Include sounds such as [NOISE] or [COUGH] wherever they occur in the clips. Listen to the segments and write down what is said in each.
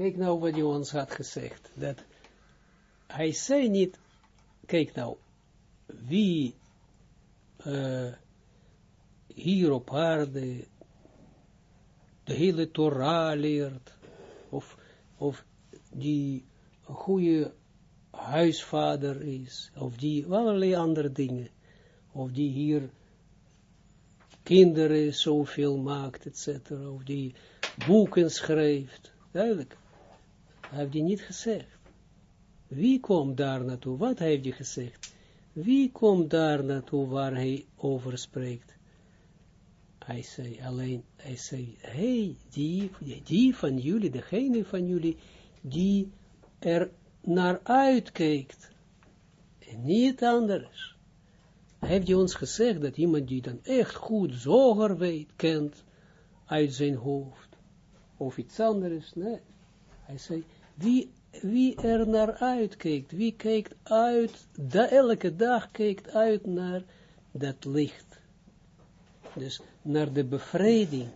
Kijk nou wat hij ons had gezegd. Dat hij zei niet, kijk nou, wie uh, hier op aarde de hele Torah leert, of, of die goede huisvader is, of die allerlei andere dingen, of die hier kinderen zoveel maakt, etc., of die boeken schrijft, duidelijk. Hij heeft die niet gezegd. Wie komt daar naartoe? Wat heeft hij gezegd? Wie komt daar naartoe waar hij over spreekt? Hij zei alleen, hij zei, hey, die, die van jullie, degene van jullie, die er naar uitkijkt. En niet anders. Heeft hij ons gezegd dat iemand die dan echt goed zoger weet, kent, uit zijn hoofd, of iets anders, nee. Hij zei, wie, er naar uitkijkt, wie kijkt uit, elke dag kijkt uit naar dat licht. Dus naar de bevrijding,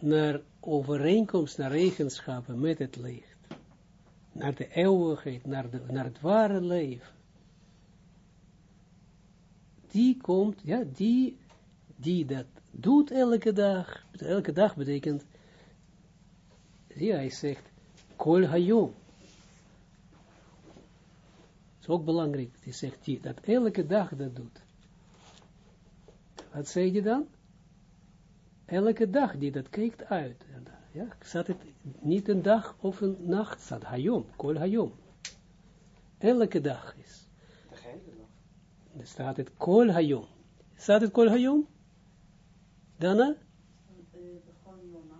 naar overeenkomst, naar eigenschappen met het licht, naar de eeuwigheid, naar, de, naar het ware leven. Die komt, ja, die, die dat doet elke dag, elke dag betekent, zie hij zegt, kol hayom. Dat is ook belangrijk, die zegt die, dat elke dag dat doet. Wat zei je dan? Elke dag die dat kijkt uit. Ja, staat het niet een dag of een nacht, staat hayom, kol hayom. Elke dag is. Dan staat het kol hayom. Staat het kol hayom? Daarna?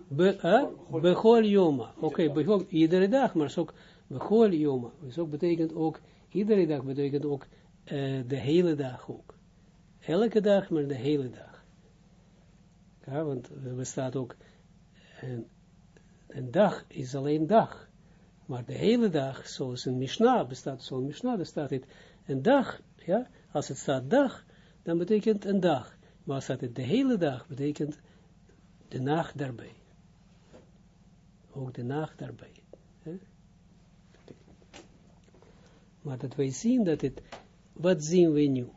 Bechol Yoma. Oké, okay, iedere dag, maar ook Bechol Yoma. Dus ook betekent ook, iedere dag betekent ook uh, de hele dag ook. Elke dag, maar de hele dag. Ja, want er bestaat ook, een, een dag is alleen dag. Maar de hele dag, zoals een Mishnah, bestaat zo'n Mishnah, dan staat het een dag, ja, als het staat dag, dan betekent een dag. Maar als het de hele dag, betekent de nacht daarbij. Ook de nacht daarbij. Maar dat wij zien dat het, wat zien we nu?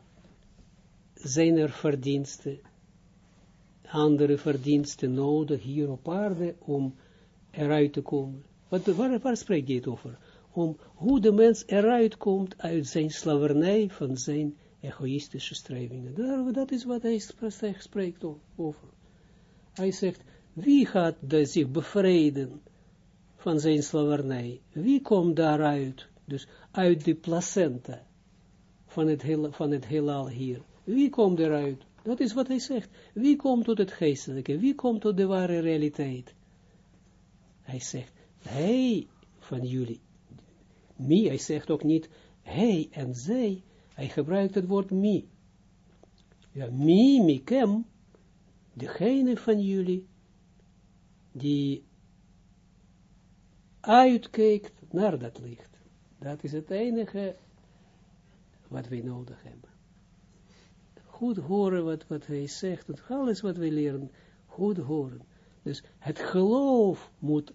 Zijn er verdiensten, andere verdiensten nodig hier op aarde om eruit te komen? Wat, waar, waar spreekt dit over? Om hoe de mens eruit komt uit zijn slavernij van zijn egoïstische strevingen. Dat is wat hij spreekt over. Hij zegt, wie gaat zich bevrijden van zijn slavernij? Wie komt daaruit? Dus uit de placenta van het, heel, van het heelal hier. Wie komt eruit? Dat is wat hij zegt. Wie komt tot het geestelijke? Wie komt tot de ware realiteit? Hij zegt, hij van jullie. Mi, hij zegt ook niet hij en zij. Hij gebruikt het woord mi. Ja, mi, mikem, degene van jullie, die uitkijkt naar dat licht. Dat is het enige wat wij nodig hebben. Goed horen wat, wat hij zegt, alles wat wij leren, goed horen. Dus het geloof moet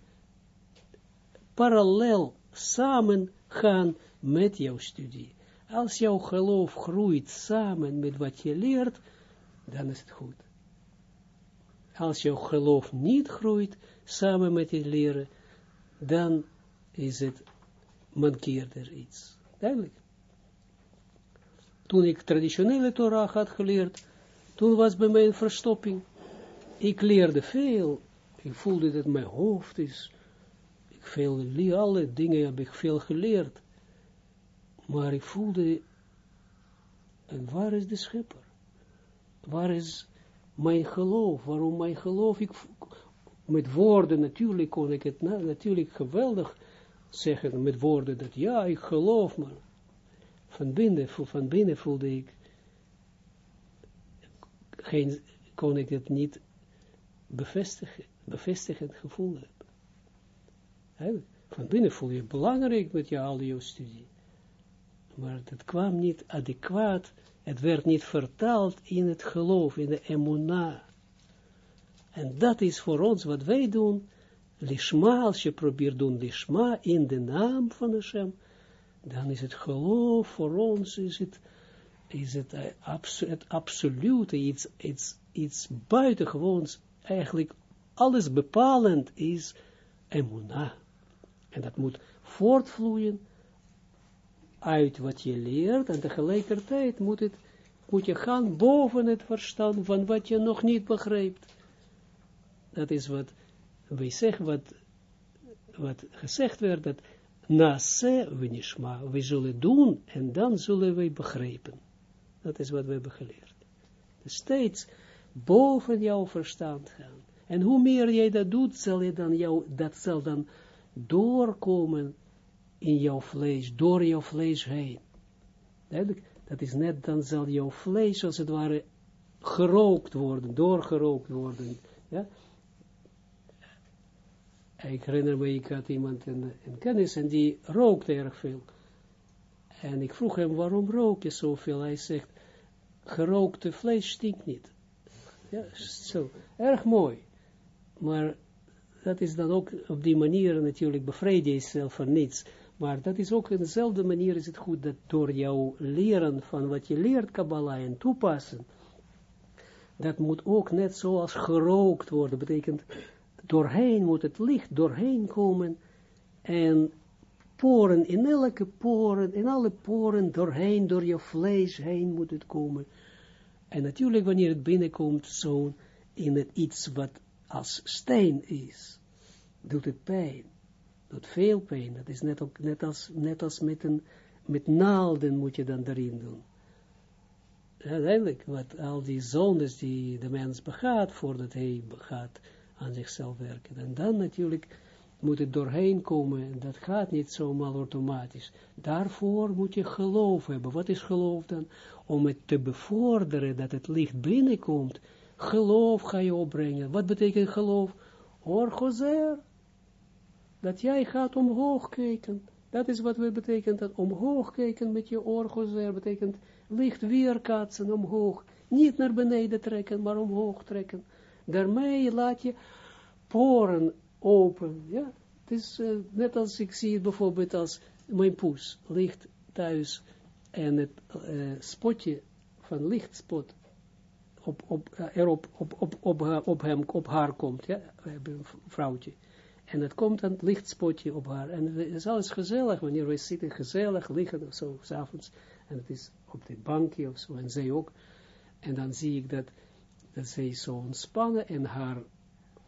parallel samen gaan met jouw studie. Als jouw geloof groeit samen met wat je leert, dan is het goed. Als jouw geloof niet groeit samen met je leren, dan is het, mankeert er iets. Duidelijk. Toen ik traditionele Torah had geleerd, toen was bij mij een verstopping. Ik leerde veel. Ik voelde dat mijn hoofd is. Ik veel, alle dingen heb ik veel geleerd. Maar ik voelde, en waar is de schepper? Waar is mijn geloof? Waarom mijn geloof? Ik, met woorden natuurlijk kon ik het natuurlijk geweldig zeggen, met woorden dat ja, ik geloof, maar van binnen, van binnen voelde ik, geen, kon ik het niet bevestigen, bevestigend gevoel hebben. Van binnen voel je belangrijk met je al je studie maar het kwam niet adequaat, het werd niet vertaald in het geloof, in de emuna. En dat is voor ons wat wij doen, lishma, als je probeert doen lishma in de naam van Hashem, dan is het geloof voor ons, is het, is het, uh, abso het absolute, iets, iets, iets buitengewoons, eigenlijk alles bepalend is emuna. En dat moet voortvloeien uit wat je leert, en tegelijkertijd moet, het, moet je gaan boven het verstand van wat je nog niet begrijpt. Dat is wat wij zeggen, wat, wat gezegd werd, dat nase nishma, we zullen doen en dan zullen wij begrijpen. Dat is wat we hebben geleerd. Dus steeds boven jouw verstand gaan. En hoe meer jij dat doet, zal je dan jou, dat zal dan doorkomen in jouw vlees, door jouw vlees heen. Dat is net, dan zal jouw vlees als het ware gerookt worden, doorgerookt worden. Ja? Ik herinner me, ik had iemand in, in kennis en die rookte erg veel. En ik vroeg hem, waarom rook je zoveel? Hij zegt, gerookte vlees stinkt niet. Ja, zo, erg mooi. Maar dat is dan ook op die manier natuurlijk bevrijd je jezelf van niets. Maar dat is ook in dezelfde manier is het goed dat door jouw leren van wat je leert Kabbalah en toepassen, dat moet ook net zoals gerookt worden, betekent doorheen moet het licht doorheen komen en poren, in elke poren, in alle poren doorheen, door je vlees heen moet het komen. En natuurlijk wanneer het binnenkomt, zo in het iets wat als steen is, doet het pijn. Doet veel pijn. Dat is net, ook, net, als, net als met, een, met naalden moet je dan erin doen. Uiteindelijk, wat al die zones die de mens begaat, voordat hij gaat aan zichzelf werken. En dan natuurlijk moet het doorheen komen, en dat gaat niet zomaar automatisch. Daarvoor moet je geloof hebben. Wat is geloof dan? Om het te bevorderen, dat het licht binnenkomt, geloof ga je opbrengen. Wat betekent geloof? Orgozer. Dat jij gaat omhoog kijken. Dat is wat we betekent, dat omhoog kijken met je orgozer, betekent licht weerkaatsen omhoog. Niet naar beneden trekken, maar omhoog trekken. Daarmee laat je poren open. Ja, het is uh, net als ik zie het bijvoorbeeld als mijn poes ligt thuis en het uh, spotje van lichtspot op, op, uh, erop, op, op, op, hem, op haar komt. Ja, vrouwtje. En het komt een lichtspotje op haar. En het is alles gezellig, wanneer we zitten gezellig liggen of zo, s'avonds. En het is op dit bankje of zo, en zij ook. En dan zie ik dat dat zij zo ontspannen en haar,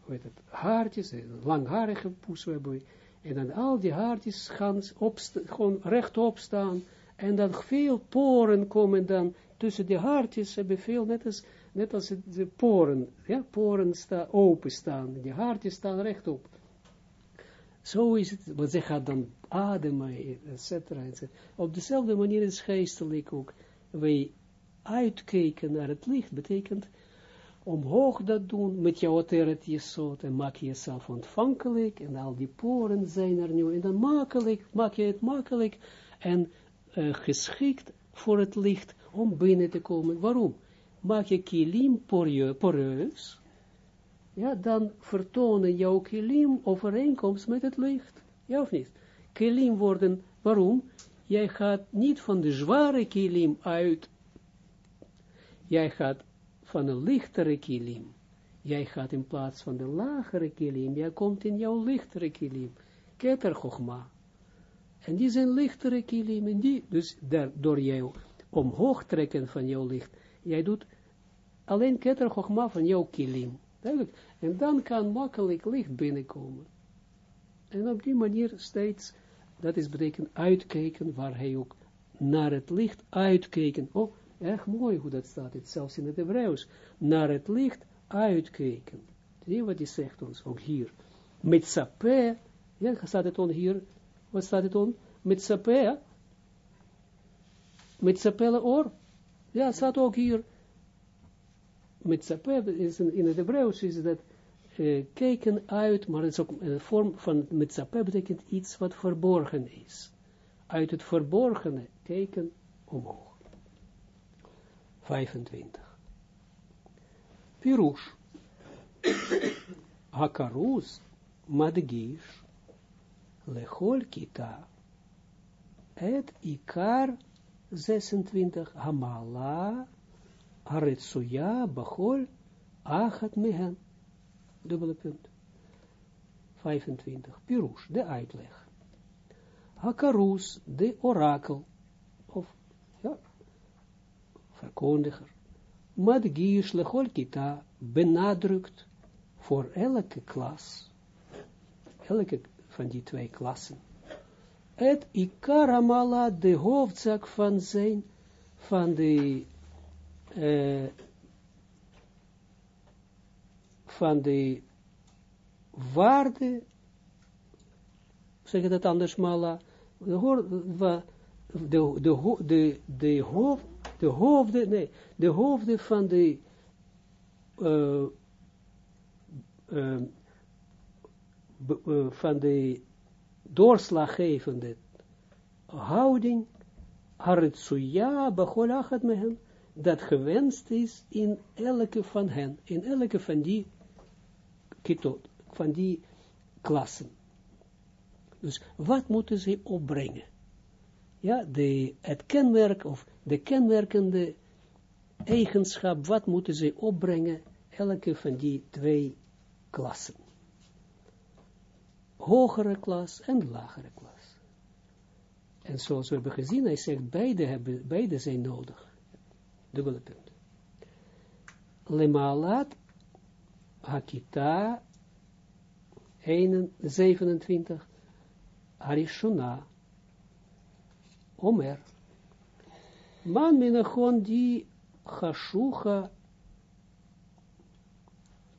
weet het, haartjes, een langharige poes hebben en dan al die haartjes gaan gewoon rechtop staan, en dan veel poren komen dan tussen de haartjes, hebben veel, net als, net als de poren, ja, poren staan, open staan, die haartjes staan rechtop. Zo is het, want ze gaat dan ademen, et cetera, Op dezelfde manier is geestelijk ook. Wij uitkijken naar het licht, betekent omhoog dat doen met jouw ateret jesot en maak je jezelf ontvankelijk en al die poren zijn er nu en dan makkelijk, maak je het makkelijk en uh, geschikt voor het licht om binnen te komen. Waarom? Maak je kilim poreus, ja, dan vertonen jouw kilim overeenkomst met het licht. Ja of niet? Kilim worden, waarom? Jij gaat niet van de zware kilim uit, jij gaat van een lichtere kilim. Jij gaat in plaats van de lagere kilim, jij komt in jouw lichtere kilim. Keter. En die zijn lichtere kilim, en die, dus door jou omhoog trekken van jouw licht, jij doet alleen Keter van jouw kilim. En dan kan makkelijk licht binnenkomen. En op die manier steeds, dat is betekent uitkijken, waar hij ook naar het licht uitkijken. Oh, Echt mooi hoe dat staat, het zelfs in het Hebreeuws. Naar het licht uitkijken. Zie wat hij zegt ons ook hier. Met sapé, ja, staat het on hier, wat staat het on? Met sapé, met sapelle oor. Ja, staat ook hier. Met sapé, is in, het Hebreeuws is dat uh, kijken uit, maar het is ook een vorm van met sapé betekent iets wat verborgen is. Uit het verborgene kijken omhoog. 25. Pirush. [COUGHS] Hakarus madgish, lechol kita, et ikar 26, hamala, aretsuya, bachol, achat mehen, dubbele punt. 25, Pirush, de uitleg. Hakarus, de orakel, of, ja, verkondiger. Madgish lechol kita benadrukt voor elke klas, elke van die twee klassen, het ikaramala, de hoofdzak van zijn, van de, uh, van de waarde, zeg je dat anders, mala, de, de, de, de, de, hoofd, de hoofden, nee, de hoofden van de uh, uh, van de doorslaggevende houding, haritsuya bacholachat mehen, dat gewenst is in elke van hen, in elke van die kitot, van die klassen. Dus wat moeten ze opbrengen? Ja, de, het kenmerk of de kenmerkende eigenschap, wat moeten ze opbrengen, elke van die twee klassen. Hogere klas en lagere klas. En zoals we hebben gezien, hij zegt, beide, hebben, beide zijn nodig. Dubbele punt. Lemalat Hakita 27 Arishuna Omer Man minachon die Hashucha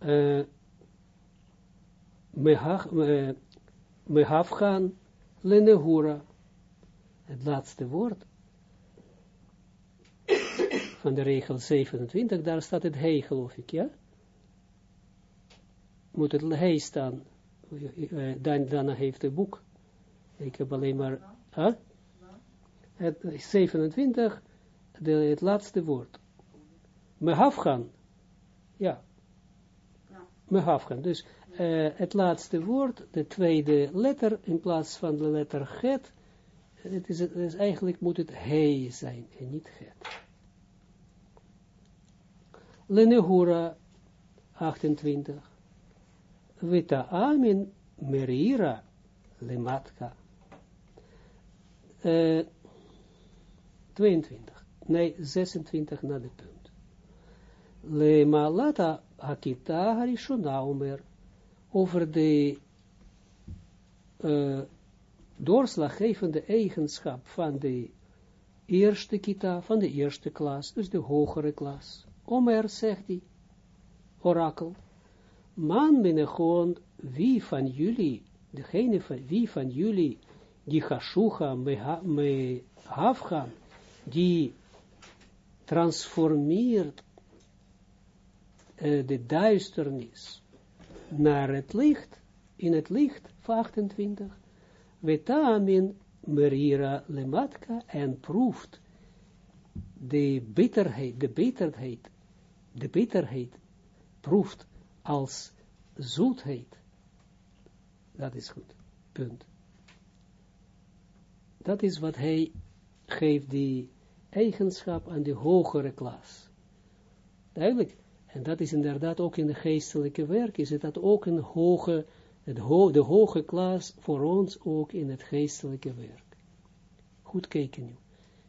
uh, mehafgan lenehura. Het laatste woord van de regel 27, daar staat het he, geloof ik, ja? Moet het he staan. Dan, daarna heeft het boek. Ik heb alleen maar, huh? Het 27, de, het laatste woord. Mehafgan. Ja. Mehafgan. Dus uh, het laatste woord, de tweede letter, in plaats van de letter get, het is, het is eigenlijk moet het he zijn en niet get. Lenehura 28. Vita amin merira lematka. Uh, 22. Nee, 26 naar de punt. Le malata hakita harishona omer over de uh, doorslaggevende eigenschap van de eerste kita, van de eerste klas, dus de hogere klas. Omer zegt die orakel, man gewoon wie van jullie, degene van wie van jullie, die hashucha me hafga, die transformeert uh, de duisternis naar het licht, in het licht, 28, vetamin merira lematka, en proeft de bitterheid, de bitterheid, de bitterheid, proeft als zoetheid. Dat is goed, punt. Dat is wat hij geeft die eigenschap aan de hogere klas. Duidelijk. En dat is inderdaad ook in de geestelijke werk, is het dat ook een hoge, de hoge klas voor ons ook in het geestelijke werk. Goed kijken nu.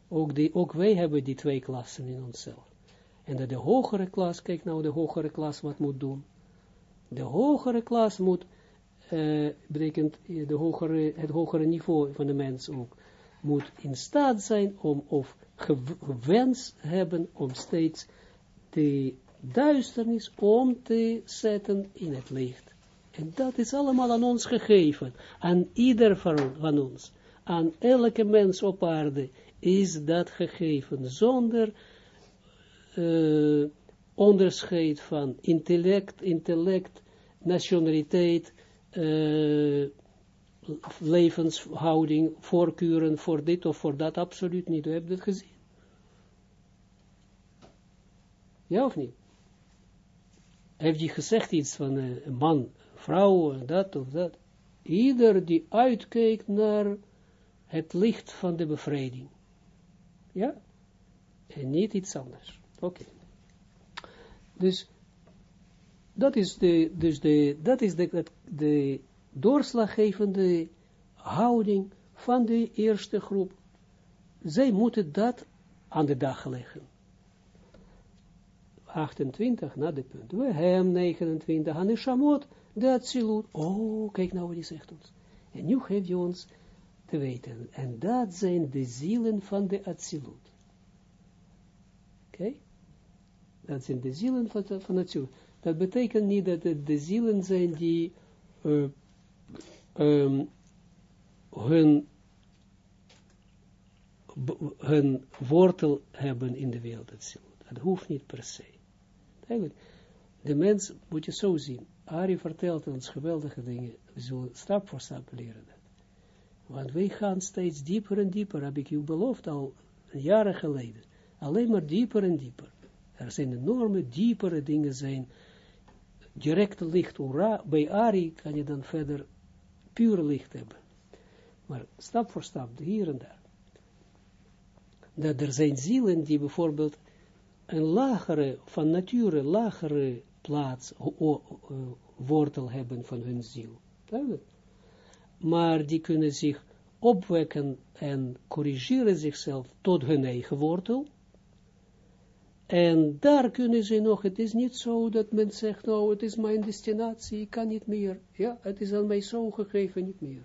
Ook, die, ook wij hebben die twee klassen in onszelf. En dat de hogere klas, kijk nou de hogere klas wat moet doen. De hogere klas moet, uh, betekent de hogere, het hogere niveau van de mens ook, moet in staat zijn om, of gewens hebben om steeds de duisternis om te zetten in het licht. En dat is allemaal aan ons gegeven, aan ieder van ons, aan elke mens op aarde is dat gegeven, zonder uh, onderscheid van intellect, intellect, nationaliteit, uh, levenshouding, voorkeuren voor dit of voor dat, absoluut niet. U hebt het gezien. Ja of niet? heeft hij gezegd iets van een man, vrouw, dat of dat. Ieder die uitkijkt naar het licht van de bevrijding. Ja? En niet iets anders. Oké. Dus, dat is de, dus de, dat is de, de doorslaggevende houding van de eerste groep. Zij moeten dat aan de dag leggen. 28 na de punt. We hem 29 aan de shamot, de Atsilut. Oh, kijk nou wat hij zegt ons. En nu geeft hij ons te weten. En dat zijn de zielen van de Atsilut. Oké? Dat zijn de zielen van, van Atsilut. Dat betekent niet dat het de zielen zijn die uh, um, hun, hun wortel hebben in de wereld. Dat hoeft niet per se. De mens moet je zo zien. Ari vertelt ons geweldige dingen. We zullen stap voor stap leren dat. Want wij gaan steeds dieper en dieper, heb ik u beloofd al jaren geleden. Alleen maar dieper en dieper. Er zijn enorme, diepere dingen zijn. Directe licht. Bij Ari kan je dan verder puur licht hebben. Maar stap voor stap, hier en daar. Dat er zijn zielen die bijvoorbeeld een lagere, van nature lagere plaats, wortel hebben van hun ziel. Maar die kunnen zich opwekken en corrigeren zichzelf tot hun eigen wortel. En daar kunnen ze nog, het is niet zo dat men zegt, nou, het is mijn destinatie, ik kan niet meer. Ja, het is aan mij zo gegeven, niet meer.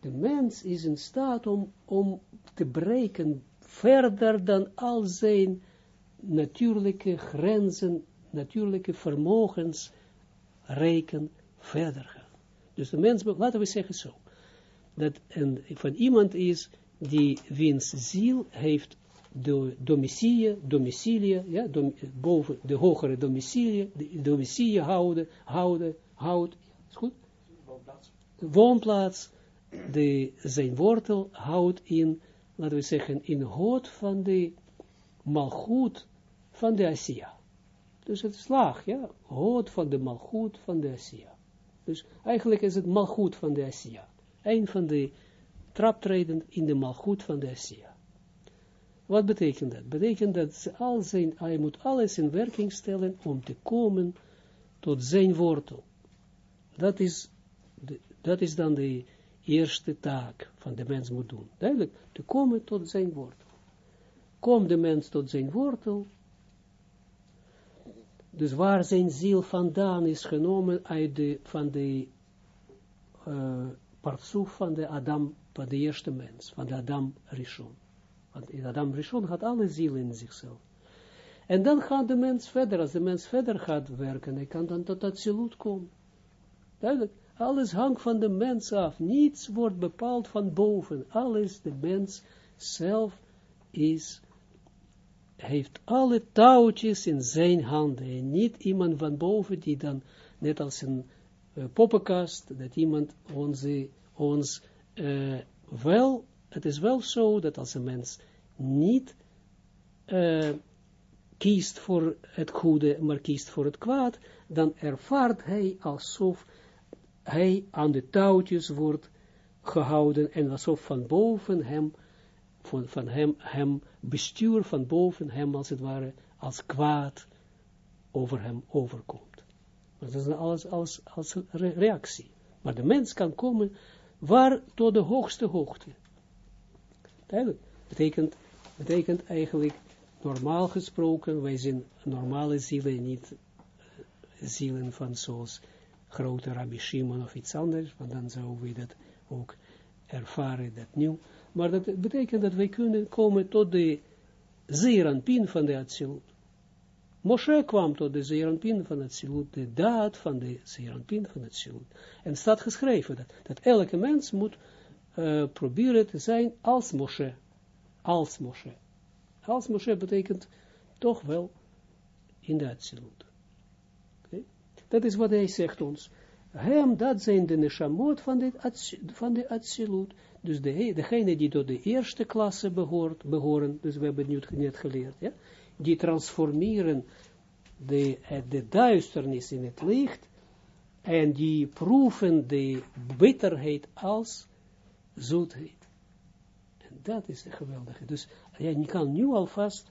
De mens is in staat om, om te breken verder dan al zijn natuurlijke grenzen, natuurlijke vermogens reken verder gaan. Dus de mens, laten we zeggen zo, dat een, van iemand is die wiens ziel heeft de domicilie, domicilie, ja, boven de hogere domicilie, de domicilie houden, houden, houdt, is goed? Woonplaats. Woonplaats, de, zijn wortel houdt in, laten we zeggen, in hoofd van de malgoed van de Asiya. Dus het is laag, ja, hoofd van de malgoed van de Asiya. Dus eigenlijk is het malgoed van de Asiya. Een van de traptreden in de malgoed van de Asiya. Wat betekent dat? Betekent dat ze al zijn, hij moet alles in werking stellen om te komen tot zijn wortel. Dat is, dat is dan de eerste taak van de mens moet doen. Duidelijk, te komen tot zijn wortel. Komt de mens tot zijn wortel, dus waar zijn ziel vandaan is genomen uit de, van de uh, van de Adam, van de eerste mens, van de Adam Rishon. Want Adam Rishon had alle ziel in zichzelf. En dan gaat de mens verder, als de mens verder gaat werken, hij kan dan tot dat zilut komen. Duidelijk, alles hangt van de mens af, niets wordt bepaald van boven, alles, de mens zelf is heeft alle touwtjes in zijn handen. En niet iemand van boven die dan, net als een uh, poppenkast, dat iemand onze, ons uh, wel, het is wel zo dat als een mens niet uh, kiest voor het goede, maar kiest voor het kwaad, dan ervaart hij alsof hij aan de touwtjes wordt gehouden en alsof van boven hem van, van hem, hem bestuur van boven hem als het ware, als kwaad over hem overkomt. Dat is alles als, als reactie. Maar de mens kan komen waar tot de hoogste hoogte. Duidelijk. Betekent, betekent eigenlijk, normaal gesproken, wij zijn normale zielen, niet uh, zielen van zoals grote Rabbi Shimon of iets anders, want dan zouden we dat ook ervaren, dat nieuw. Maar dat betekent dat wij kunnen komen tot de zeeranpin van de Atsilut. Moshe kwam tot de zeeranpin van het Atsilut, de daad van de zeeranpin van het Atsilut. En staat geschreven dat, dat elke mens moet uh, proberen te zijn als Moshe. Als Moshe. Als Moshe betekent toch wel in de Atsilut. Okay? Dat is wat hij zegt ons. Hem, dat zijn de neshamot van van de Atsilut. Dus de, degene die tot de eerste klasse behoort, behoren, dus we hebben het net geleerd, ja, die transformeren de, de duisternis in het licht, En die proeven de bitterheid als zoetheid. En dat is de geweldige. Dus ja, je kan nu alvast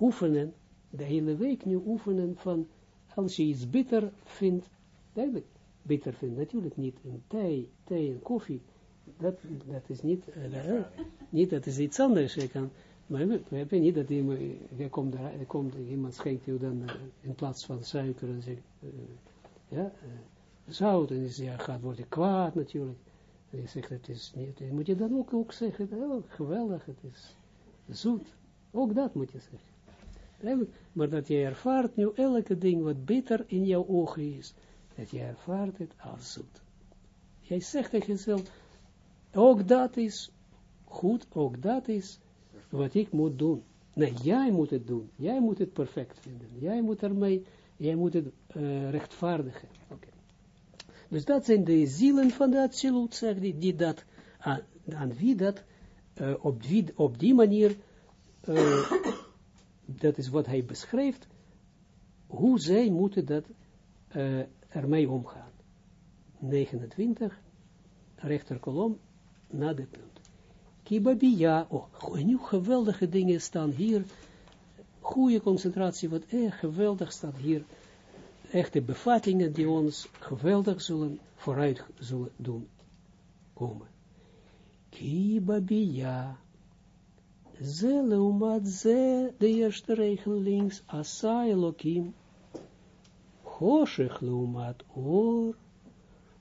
oefenen, de hele week nu oefenen van, als je iets bitter vindt, duidelijk, bitter vindt, natuurlijk niet in thee, thee en koffie, dat, dat is niet, uh, niet, dat is iets anders, je kan, maar we hebben niet dat iemand, je komt, er, komt iemand schenkt je dan uh, in plaats van suiker en zegt, uh, ja, zout, en je ja, gaat worden kwaad natuurlijk, je zegt, het is niet, moet je dan ook, ook zeggen, oh, geweldig, het is zoet, ook dat moet je zeggen. Maar dat je ervaart nu elke ding wat bitter in jouw ogen is, dat je ervaart het als zoet. Jij zegt tegen jezelf, ook dat is goed, ook dat is wat ik moet doen. Nee, jij moet het doen. Jij moet het perfect vinden. Jij moet ermee, jij moet het uh, rechtvaardigen. Okay. Dus dat zijn de zielen van de absolute, zegt die, die dat, aan, aan wie dat, uh, op, die, op die manier, uh, dat is wat hij beschrijft, hoe zij moeten dat ermee omgaan. 29, rechterkolom, na de punt. Kibabia, oh, nu geweldige dingen staan hier, goede concentratie, wat echt geweldig staat hier, echte bevattingen die ons geweldig zullen vooruit zullen doen komen. Kibabia, ze leumat ze, de eerste regel links, asa elokim, hoshech leumat or,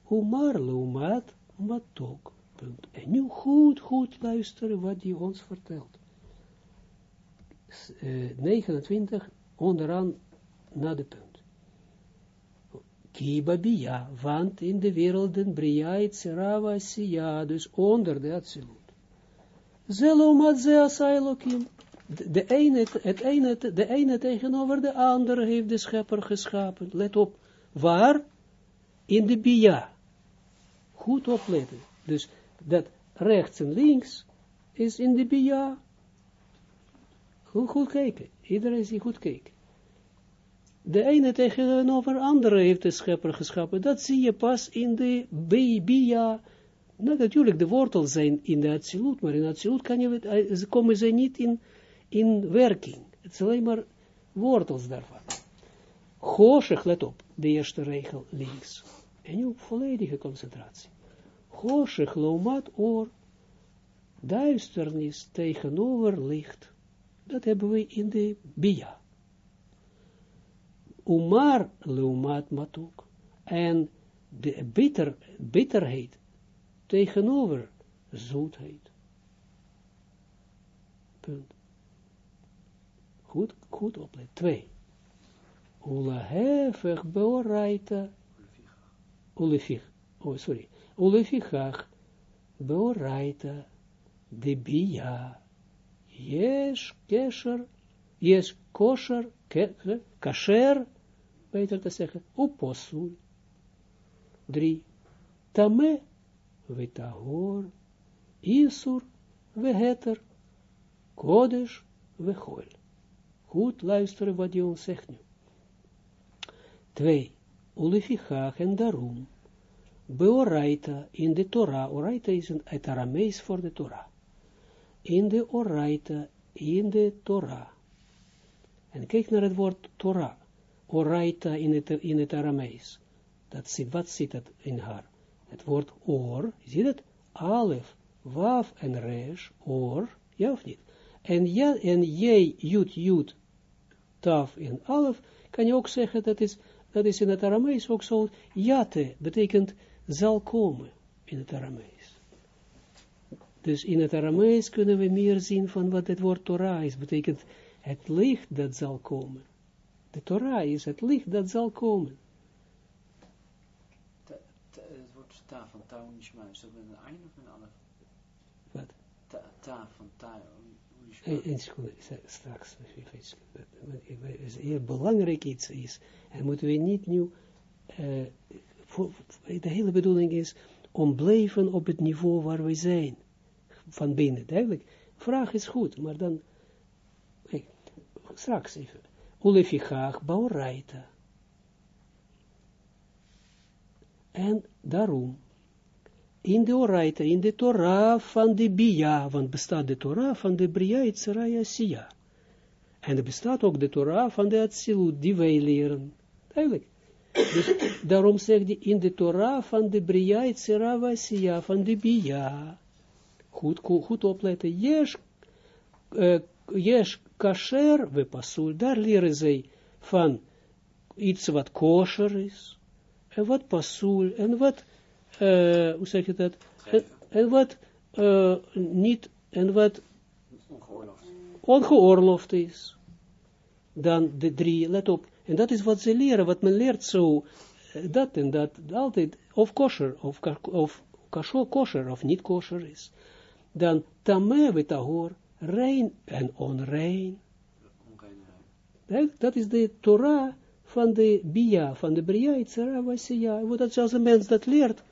umar leumat matok. Punt. En nu goed, goed luisteren wat hij ons vertelt. Uh, 29, onderaan na de punt. Kibabia, want in de werelden Bria, Itzerava, Siya, dus onder de Atsilut. Zelomat ze asailokim. De ene, het ene, de ene tegenover de andere heeft de schepper geschapen. Let op. Waar? In de Bia. Goed opletten. Dus dat rechts en links is in de Bia. Goed, goed kijken. Iedereen die goed kijken. De ene tegenover andere heeft de schepper geschapen. Dat zie je pas in de Bia. Nou, natuurlijk, de wortels zijn in de absolute, maar in absolute kan je, eh, komen ze niet in, in werking. Het is alleen maar wortels daarvan. Goshech, let op, de eerste regel links. En nu volledige concentratie. Hoshech lomat oor, duisternis tegenover licht. Dat hebben we in de Bia. Umar lomat matuk. En de bitter, bitterheid tegenover zoetheid. Punt. Goed, goed opletten. Twee. Ula hefech beoraita. Ulefich. Oh, sorry. Ulefichach, de bia, yes kesher, yes kosher, kasher, beter te zeggen, uposul. Drie, tame, vetahor, isur, veheter, kodesh, vechol. Goed luisteren wat hij ons zegt nu. Twee, en daarom, Beoraita in de Torah. Oraita is een, het Aramees voor de Torah. In de Oraita, in de Torah. En kijk naar het woord Torah. Oraita in het, in het Aramees. Dat zit, wat zit het in haar? Het woord oor, zie het? Alef, waf en resh, oor, ja of niet? En ja, en jut, jut, taf en alef, kan je ook zeggen, dat is, dat is in het Aramees ook zo, jate, betekent zal komen in het Aramees. Dus in het Aramees kunnen we meer zien van wat het woord Torah is. Betekent het licht dat zal komen. De Torah is het licht dat zal komen. Het woord ta van touw nishma, is dat met een ein of een ander? Wat? Ta van touw. Een seconde, straks. Het is heel belangrijk iets is. En moeten we niet nu uh, de hele bedoeling is om blijven op het niveau waar we zijn. Van binnen, duidelijk. Vraag is goed, maar dan, straks even. Ulefichach bauraita. En daarom, in de Oraita, in de Torah van de Bia, want bestaat de Torah van de Bria, Itzeraya, Sia. En bestaat ook de Torah van de Atsilut, die wij leren. Duidelijk. Dus daarom zegt hij in de Torah van de Bria, Itzeraya, Sia, van de Bia. Goed, goed opletten. Yes, yes kasher, we pasul, daar leren zij van iets wat kosher is, en wat pasul, en wat, uh, hoe zeg je dat, en, en wat uh, niet, en wat ongeoorloofd. ongeoorloofd is. Dan de drie, let op, en dat is wat ze leren, wat men leert zo, dat en dat, altijd, of kosher, of, of kosher, of niet kosher is. Dan tameh we tahor, rein en onrein. Dat is de Torah van de Bia, van de Bria, Itzera, Vasia. Dat als een mens dat leert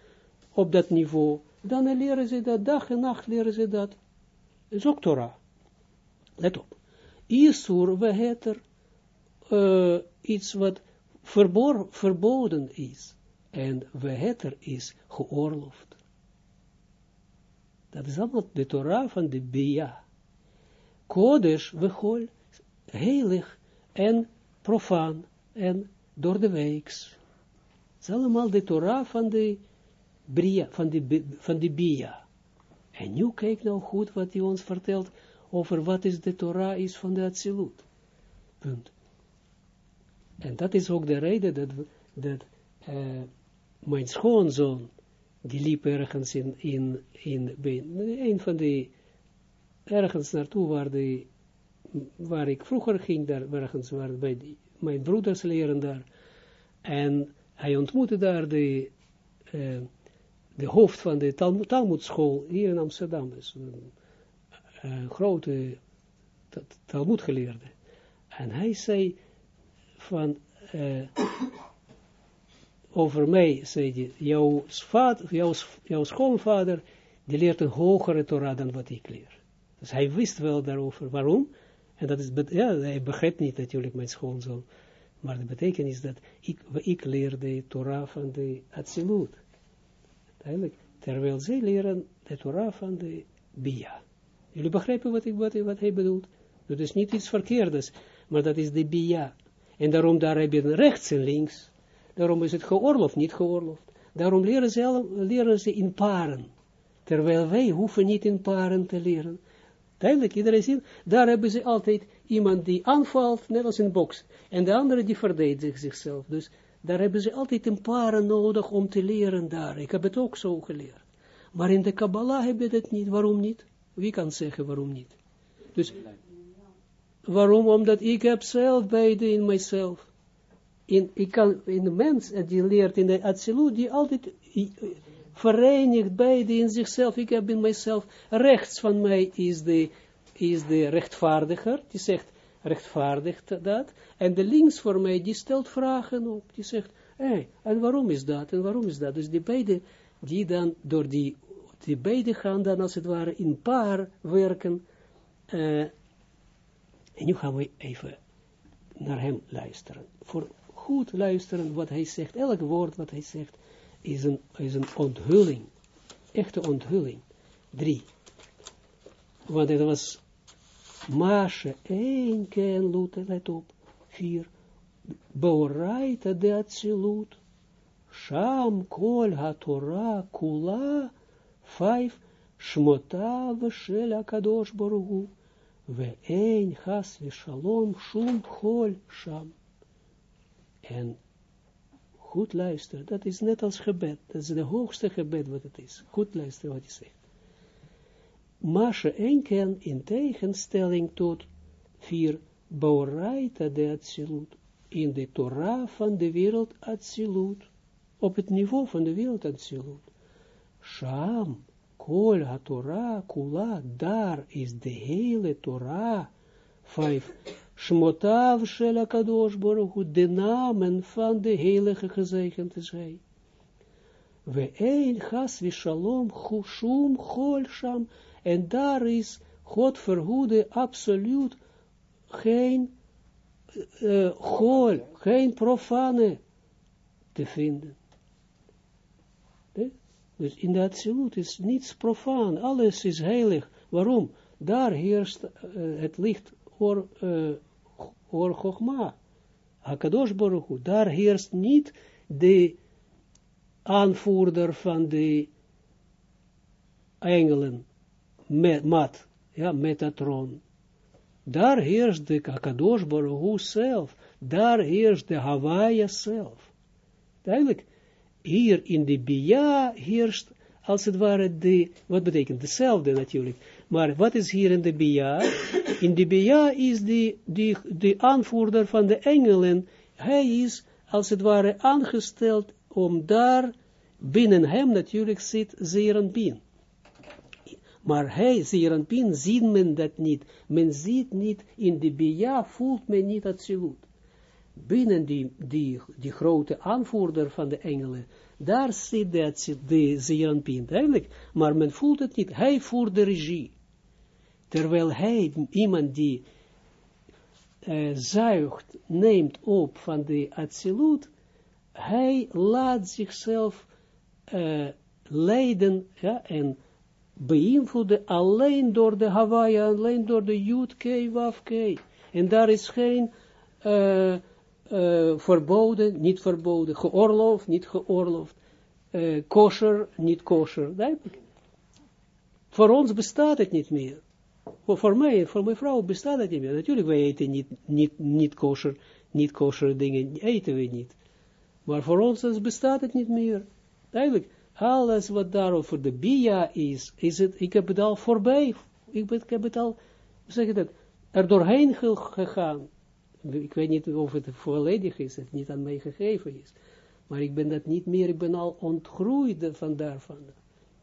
op dat niveau, dan leren ze dat, dag en nacht leren ze dat. Dat is ook Torah. Let op. Isur veheter, uh, iets wat verbor, verboden is. En veheter is geoorloofd. Dat is allemaal de Torah van de Bia. Kodesh, vechol, heilig en profaan en door de weeks. Het is allemaal de Torah van de Bria, van de, van de Bia. En nu kijk nou goed wat hij ons vertelt over wat is de Torah is van de Atsilut. Punt. En dat is ook de reden dat, dat uh, mijn schoonzoon, die liep ergens in, in, in, in een van de, ergens naartoe waar waar ik vroeger ging, daar ergens waar bij die, mijn broeders leren daar. En hij ontmoette daar de, uh, de hoofd van de Talmud, Talmudschool hier in Amsterdam. Dus een, grote Talmudgeleerde. En hij zei van, uh, over mij, zei hij, jouw, jouw, jouw schoonvader, die leert een hogere Torah dan wat ik leer. Dus hij wist wel daarover. Waarom? En dat is, ja, hij begrijpt niet natuurlijk mijn schoonzoon. Maar de betekenis dat ik, ik leer de Torah van de Atsilut. Eigenlijk, terwijl zij leren de Torah van de Bia. Jullie begrijpen wat, ik, wat, wat hij bedoelt? Dat is niet iets verkeerds, maar dat is de Bia. En daarom daar heb je rechts en links. Daarom is het geoorloofd, niet geoorloofd. Daarom leren ze, leren ze in paren. Terwijl wij hoeven niet in paren te leren. Duidelijk, iedereen ziet, daar hebben ze altijd iemand die aanvalt, net als in box, en de andere die verdedigt zichzelf. Dus daar hebben ze altijd een paar nodig om te leren daar. Ik heb het ook zo geleerd. Maar in de Kabbalah heb je dat niet. Waarom niet? Wie kan zeggen waarom niet? Dus, waarom? Omdat ik heb zelf beide in mijzelf. In, ik kan, in de mens, die leert in de absolute, die altijd verenigt beide in zichzelf. Ik heb in mijzelf, rechts van mij is de, is de rechtvaardiger, die zegt, rechtvaardigt dat. En de links voor mij, die stelt vragen op. Die zegt, hé, hey, en waarom is dat? En waarom is dat? Dus die beide, die dan door die, die beide gaan dan als het ware in paar werken. Uh, en nu gaan we even naar hem luisteren. Voor goed luisteren wat hij zegt, elk woord wat hij zegt is een, is een onthulling. Echte onthulling. Drie. Want het was Mashe, één ken let op. Vier. Beoraita de Atsilut. Sham kol ha-Torah kula. Vijf. Shmota v'shel akadosh baruhu. Ve'ein has v'shalom shum chol sham. En Goed luisteren, dat is net als gebed. Dat is de hoogste gebed wat het is. Goed luisteren wat hij zegt. Masha enkel in tegenstelling tot vier Bauraita de Atsilut. In de Torah van de wereld Atsilut. Op het niveau van de wereld Atsilut. Sham, Kol HaTorah, Kula, daar is de hele Torah. Vijf Shmotav shel kadosh Baruch de namen van de heilige gezegend is hij. We een gas vi shalom chushum chol sham, en daar is God verhoede absoluut geen uh, geen profane te vinden. Dus in de absolute is niets profaan, alles is heilig. Waarom? Daar heerst uh, het licht or, uh, or Chogma. Hakadosh Baruch Hu, daar heerst niet de aanvoerder van de engelen, met, ja, Metatron. Daar heerst de Hakadosh Baruch Hu zelf, daar heerst de Hawaii zelf. Duidelijk, hier in de Bia heerst als het ware de, wat betekent, dezelfde natuurlijk. Maar wat is hier in de Bia? In de Bia is de, de, de aanvoerder van de engelen, hij is als het ware aangesteld om daar, binnen hem natuurlijk zit Zeranpin. Maar hij, Zeranpin, ziet men dat niet. Men ziet niet, in de Bia voelt men niet absoluut binnen die, die, die grote aanvoerder van de engelen, daar zit de, de Zeranpin, eigenlijk, maar men voelt het niet, hij voert de regie, terwijl hij, iemand die uh, zuigt, neemt op van de absolute, hij laat zichzelf uh, leiden, ja, en beïnvloeden alleen door de Hawaii, alleen door de Jud, K, Waf, K. En daar is geen uh, uh, verboden, niet verboden, geoorloofd, niet geoorloofd, kosher, niet kosher. Voor ons bestaat het niet meer. Voor, voor mij, voor mijn vrouw bestaat het niet meer. Natuurlijk, wij eten niet, niet, niet kosher, niet kosher dingen, eten we niet. Maar voor ons bestaat het niet meer. Eigenlijk, alles wat daarover de bia is, is het, ik heb het al voorbij, ik, ik heb het al, zeg je dat, er doorheen gegaan ik weet niet of het volledig is, het niet aan mij gegeven is. Maar ik ben dat niet meer, ik ben al ontgroeid van daarvan.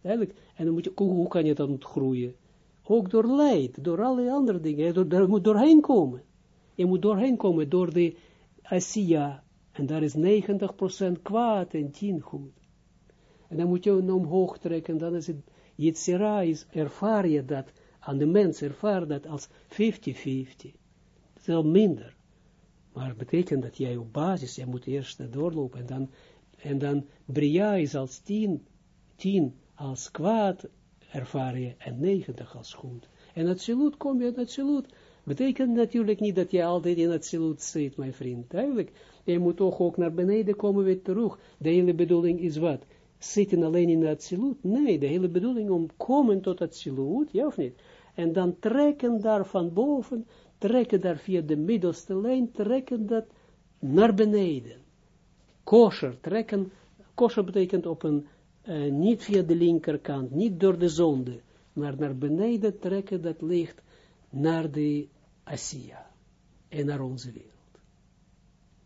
Eigenlijk, en dan moet je, hoe, kan je dan ontgroeien? Ook door leid, door alle andere dingen. Door, moet doorheen komen. Je moet doorheen komen door de Asiya. En daar is 90% kwaad en 10 goed. En dan moet je hem omhoog trekken. Dan is het, Yitzira is, ervaar je dat, aan de mens ervaar dat als 50-50. Veel minder. Maar het betekent dat jij op basis, jij moet eerst doorlopen en dan, en dan Bria is als tien, tien als kwaad ervaar je en negentig als goed. En absoluut kom je in absoluut. Betekent natuurlijk niet dat je altijd in absoluut zit, mijn vriend. Duidelijk. Je moet toch ook naar beneden komen weer terug. De hele bedoeling is wat? Zitten alleen in absoluut? Nee, de hele bedoeling om komen tot absoluut, ja of niet? En dan trekken daar van boven trekken daar via de middelste lijn, trekken dat naar beneden. Kosher, trekken, kosher betekent op een, uh, niet via de linkerkant, niet door de zonde, maar naar beneden trekken dat licht naar de Asiya en naar onze wereld.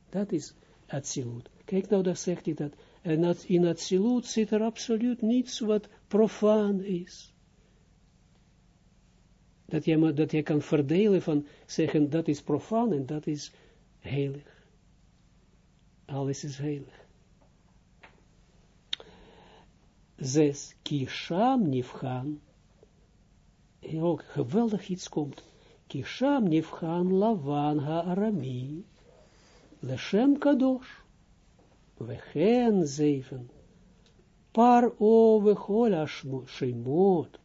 Dat is Atsilut. Kijk nou, daar zegt hij dat. En in Atsilut zit er absoluut niets wat profaan is dat je, dat je kan verdelen van zeggen dat is profaan en dat is heilig. Alles is heilig. Zes, kisham nifhan, ook geweldig iets komt, kisham nifhan lavan ha-arami, leshem kadosh, wechen zeven, par o vechol shemot,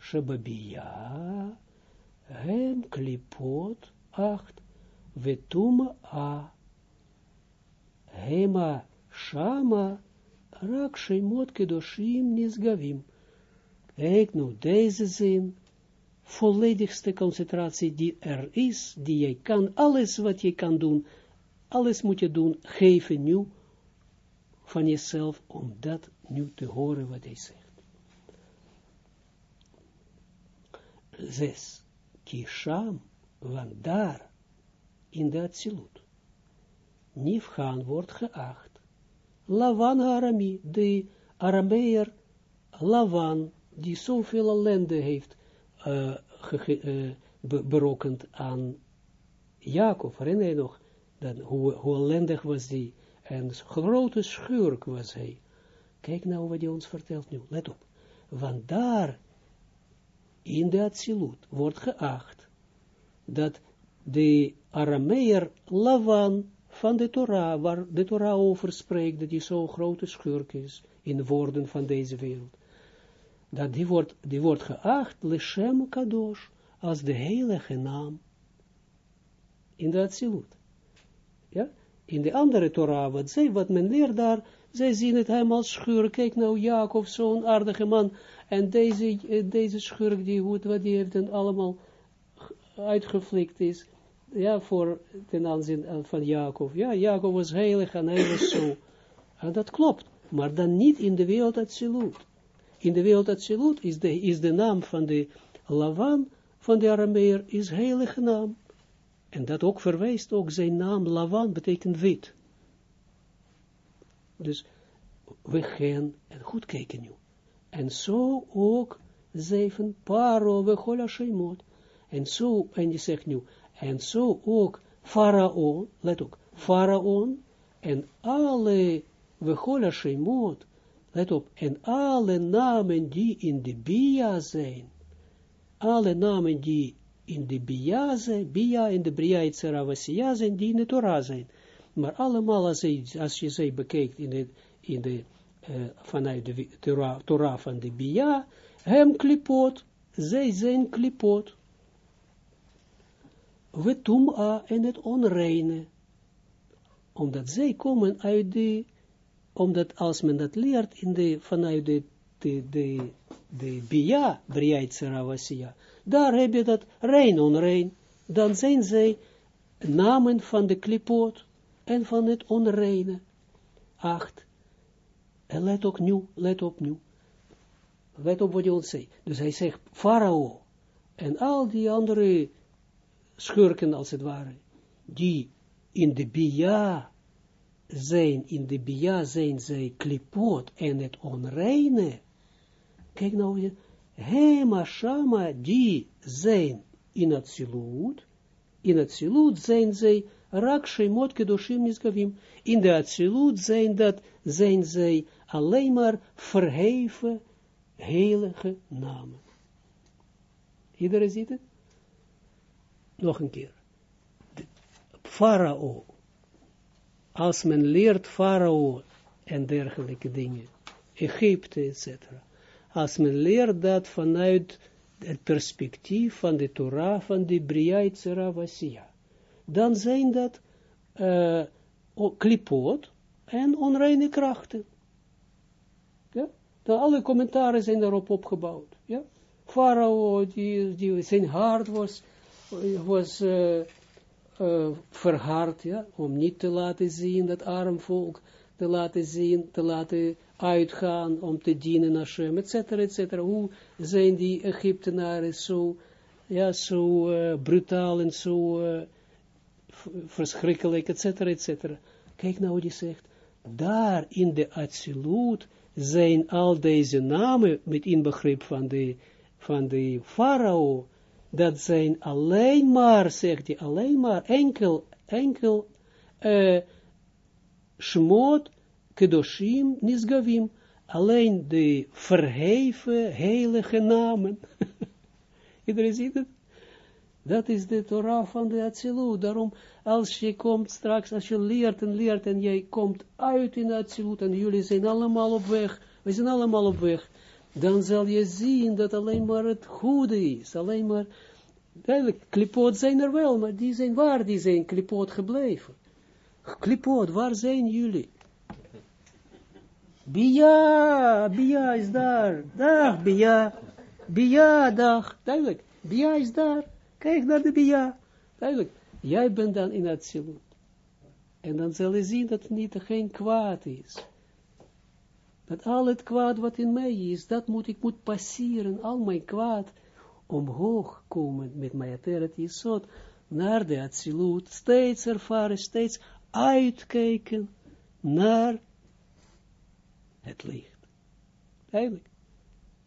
shebabiyah, hem klipot acht, vetuma a. Hema shama rak shemot kedoshim nisgavim. Kijk nou, deze zin, volledigste concentratie die er is, die je kan, alles wat je kan doen, alles moet je doen, geven nu van jezelf, om dat nu te horen wat hij zegt. Zes. Kisham, want daar, in de Atsilut, Nifhan wordt geacht. Lavan Arami, de Arameer Lavan, die zoveel ellende heeft uh, aan Jacob. Herinner je nog, hoe ellendig was die, en grote schurk was hij. Kijk nou wat hij ons vertelt nu, let op. Want daar in de Atsilut wordt geacht dat de Arameer Lavan van de Torah, waar de Torah over spreekt, dat die zo'n grote schurk is, in woorden van deze wereld. Dat die wordt, die wordt geacht, Leshem Kadosh, als de heilige naam, in de Atsilut. Ja? In de andere Torah, wat, zij, wat men leert daar, zij zien het helemaal schurk, kijk nou Jacob, zo'n aardige man, en deze, eh, deze schurk, die, wat die heeft dan allemaal uitgeflikt is, ja, voor ten aanzien van Jacob. Ja, Jacob was heilig en hij was zo. [CLEARS THROAT] En dat klopt, maar dan niet in de wereld Atsilut. In de wereld Atsilut is de, is de naam van de Lavan, van de Arameer, is heilige naam. En dat ook verwijst ook zijn naam, Lavan, betekent wit. Dus we gaan, en goed kijken nu. En zo ook zeven paro we shemot. En zo, en je zegt nu, en zo ook Faraon, let ook, Faraon en alle Wechola Shemot, let op, en alle namen die in de Bia zijn, alle namen die in de Bia zijn, Bia in de Bria Itzeravasia zijn, die in de Torah zijn. Maar allemaal als je, als je ze in de, in de, uh, de van de Bia, hem klipot, zij zijn klipot we tum'a en het onreine. Omdat zij komen uit de, omdat als men dat leert in de, vanuit de, de, de, de bia, briaitseravasia, daar heb je dat rein onrein, dan zijn zij namen van de klipoot en van het onreine. Acht. En let ook nu, let op nu. Let op wat je ons zegt. Dus hij zegt, farao en al die andere schurken als het ware, die in de bia zijn, in de bia zijn zij klipot en het onreine. Kijk nou, Hema Shama, die zijn in het siloed, in het siloed zijn zij rak shemot kedoshim nisgavim. In de absoluut zijn dat, zijn zij alleen maar verheven, heilige namen. Iedereen ziet het? Nog een keer. Farao. Als men leert Farao en dergelijke dingen, Egypte, etc. Als men leert dat vanuit het perspectief van de Torah, van de Bria Vasia, dan zijn dat uh, klipot en onreine krachten. Ja? Dan alle commentaren zijn daarop opgebouwd. Ja? Farao, die, die zijn hart was was uh, uh, verhard, ja, om niet te laten zien, dat arm volk, te laten zien, te laten uitgaan, om te dienen naar et cetera, et cetera. Hoe zijn die Egyptenaren zo, ja, zo uh, brutaal en zo verschrikkelijk, et cetera, et cetera. Kijk nou, die zegt, daar in de absolute zijn al deze namen met inbegrip van de, van de farao, dat zijn alleen maar, zegt hij, alleen maar enkel, enkel, uh, shmot, kedoshim, nisgavim, alleen de verheven, heilige namen. [LAUGHS] Iedereen ziet het? Dat is de Torah van de Atsilut. Daarom, als je komt straks, als je leert en leert en jij komt uit in de en jullie zijn allemaal op weg, we zijn allemaal op weg, dan zal je zien dat alleen maar het goede is. Alleen maar, duidelijk, klipoot zijn er wel, maar die zijn waar, die zijn klipoot gebleven. Klipoot, waar zijn jullie? Bia, Bia is daar. Dag, Bia. Bia, dag. Duidelijk, Bia is daar. Kijk naar de Bia. Duidelijk, jij bent dan in het siloet. En dan zal je zien dat het niet geen kwaad is. Dat al het kwaad wat in mij is, dat moet ik moet passeren, al mijn kwaad, omhoog komen met mijn eteret Jesod, naar de absolute, steeds ervaren, steeds uitkijken naar het licht. Eigenlijk.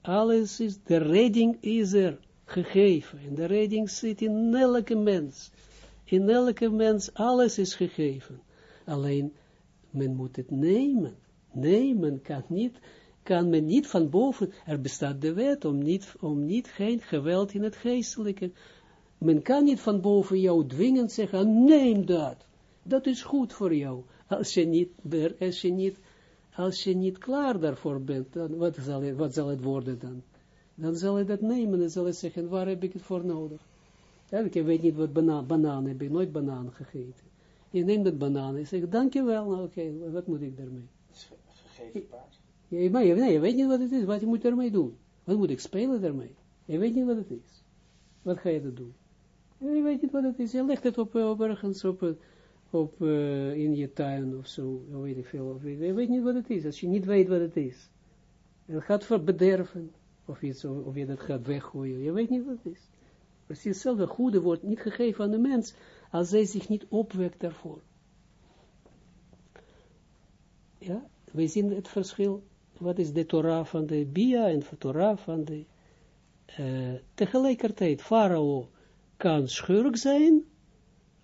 Alles is, de redding is er gegeven. En de redding zit in elke mens. In elke mens, alles is gegeven. Alleen, men moet het nemen. Nee, men kan niet, kan men niet van boven, er bestaat de wet om niet, om niet geen geweld in het geestelijke. Men kan niet van boven jou dwingend zeggen, neem dat. Dat is goed voor jou. Als je niet, als je niet, als je niet klaar daarvoor bent, dan wat zal het, wat zal het worden dan? Dan zal je dat nemen en zal je zeggen, waar heb ik het voor nodig? Je weet niet wat banaan, banaan heb je nooit banaan gegeten. Je neemt dat banaan en zegt, dankjewel, nou oké, wat moet ik daarmee? Gegeven paard. Je, maar je, nee, je weet niet wat het is, wat je moet ermee doen. Wat moet ik spelen daarmee? Je weet niet wat het is. Wat ga je dat doen? Je weet niet wat het is. Je legt het op, op ergens op, op uh, in je tuin of zo. Je weet veel. Je weet niet wat het is. Als je niet weet wat het is. Het gaat verbederven. Of, iets, of, je dat gaat weggooien. Je weet niet wat het is. Precies hetzelfde goede wordt niet gegeven aan de mens. Als hij zich niet opwekt daarvoor. Ja, wij zien het verschil. Wat is de Torah van de Bia en de Torah van de... Uh, tegelijkertijd, Farao kan schurk zijn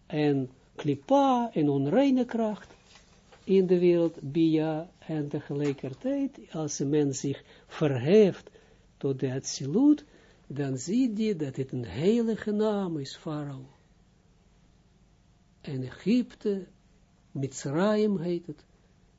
en klipa en onreine kracht in de wereld, Bia, en tegelijkertijd, als een mens zich verheft tot de absolute, dan ziet hij dat het een heilige naam is, Farao. En Egypte, Mitzrayim heet het,